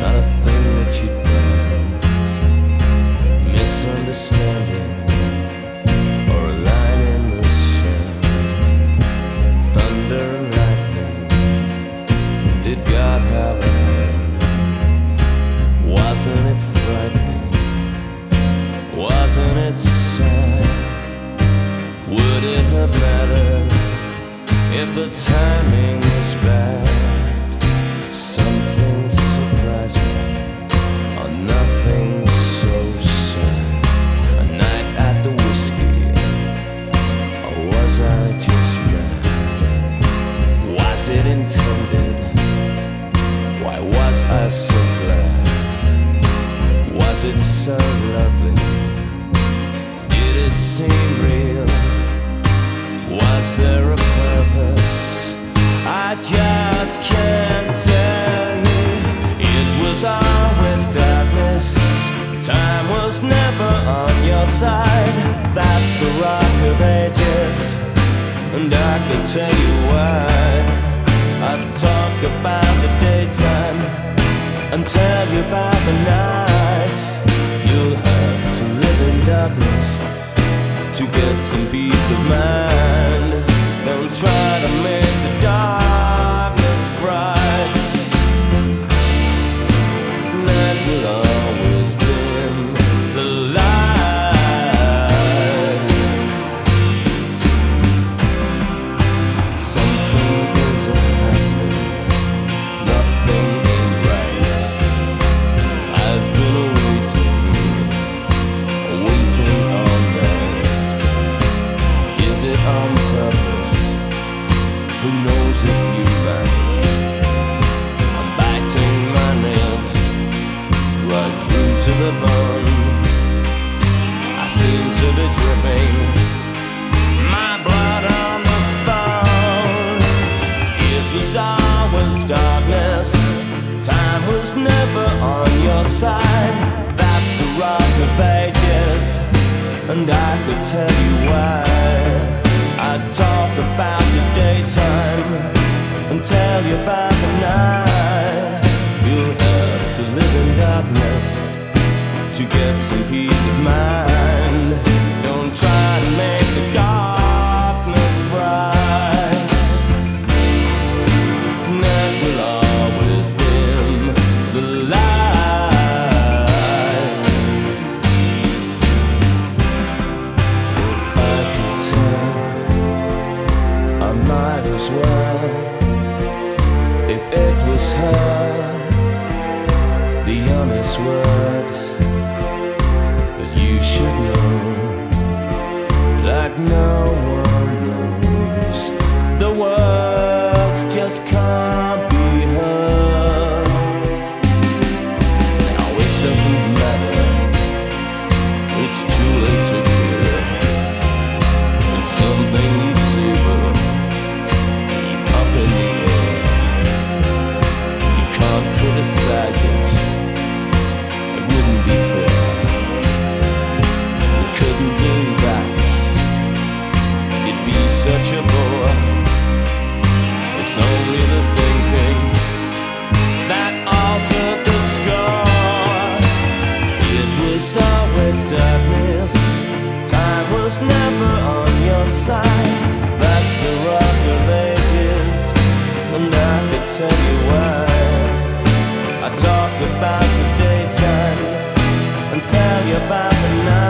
not a thing that you'd plan. Misunderstanding or a line in the sand. Thunder and lightning. Did God have a hand? Wasn't it frightening? Wasn't it sad? Would it have mattered if the timing was bad? Something surprising or nothing so sad. A night at the whiskey, or was I just mad? Was it intended? Why was I so glad? Was it so lovely? Did it seem real? Was there a purpose? I just can't was never on your side. That's the rock of ages. And I can tell you why. I talk about the daytime and tell you about the night. You'll have to live in darkness to get some peace of mind. Don't try to make your side. That's the rock of ages, and I could tell you why. I talk about the daytime and tell you about the night. You'll have to live in darkness to get some peace of mind. Don't try to make the darkness If it was her, the honest words. that you should know, like no you by the night.